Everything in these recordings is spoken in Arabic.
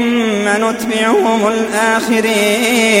ثم نتبعهم الآخرين.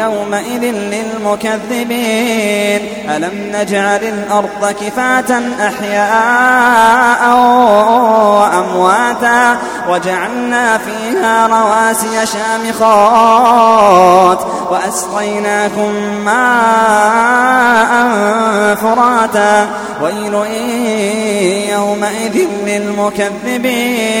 يومئذ للمكذبين. ألم نجعل الأرض كفاة أحياء وأمواتا وجعلنا فيها رواسي شامخات وأسقيناكم ماء فراتا. ويل يومئذ للمكذبين.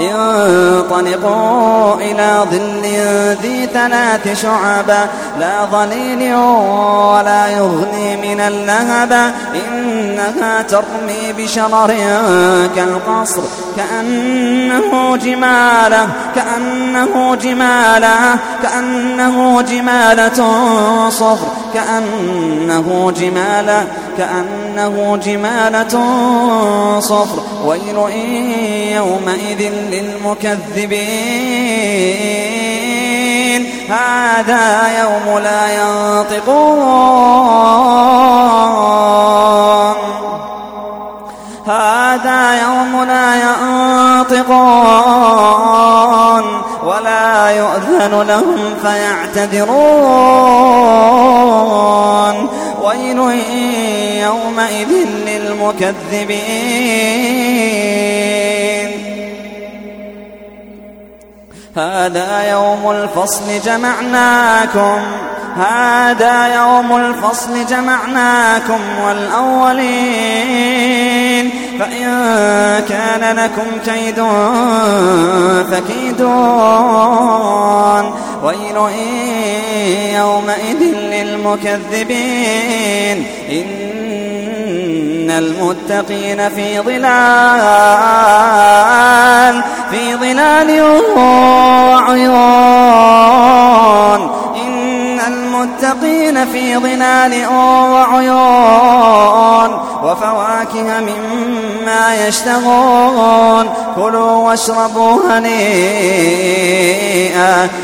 انطلقوا إلى ظل ذي ثلاث شعب. لا ظليل ولا يغني من اللهب. إنها ترمي بشرر كالقصر. كأنه جمالة كأنه جمالة كأنه جمالة صفر. كأنه جمالة كأنه جمالة صفر. ويل يومئذ للمكذبين. هذا يوم لا ينطقون. هذا يوم لا ينطقون. ولا يؤذن لهم فيعتذرون. ويل يومئذ للمكذبين. هذا يوم الفصل جمعناكم. هذا يوم الفصل جمعناكم والأولين. فإن كان لكم كيد فكيدون. ويل يومئذ للمكذبين. إن المتقين في ظلال في ظلال وعيون. المتقين في ظلال وعيون. وفواكه مما يشتهون. كلوا واشربوا هنيئا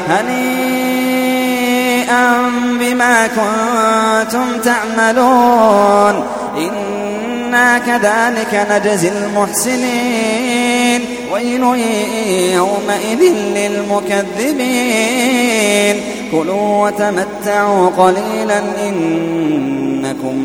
هنيئا بما كنتم تعملون. إنا كذلك نجزي المحسنين. ويل يومئذ للمكذبين. كلوا وتمتعوا قليلا إنكم